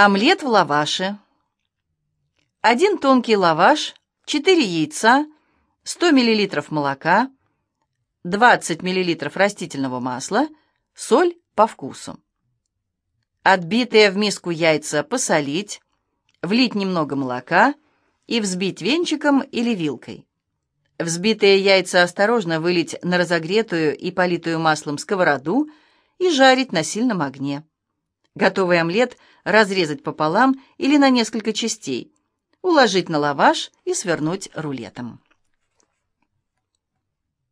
Омлет в лаваше. Один тонкий лаваш, 4 яйца, 100 мл молока, 20 мл растительного масла, соль по вкусу. Отбитые в миску яйца посолить, влить немного молока и взбить венчиком или вилкой. Взбитые яйца осторожно вылить на разогретую и политую маслом сковороду и жарить на сильном огне. Готовый омлет разрезать пополам или на несколько частей, уложить на лаваш и свернуть рулетом.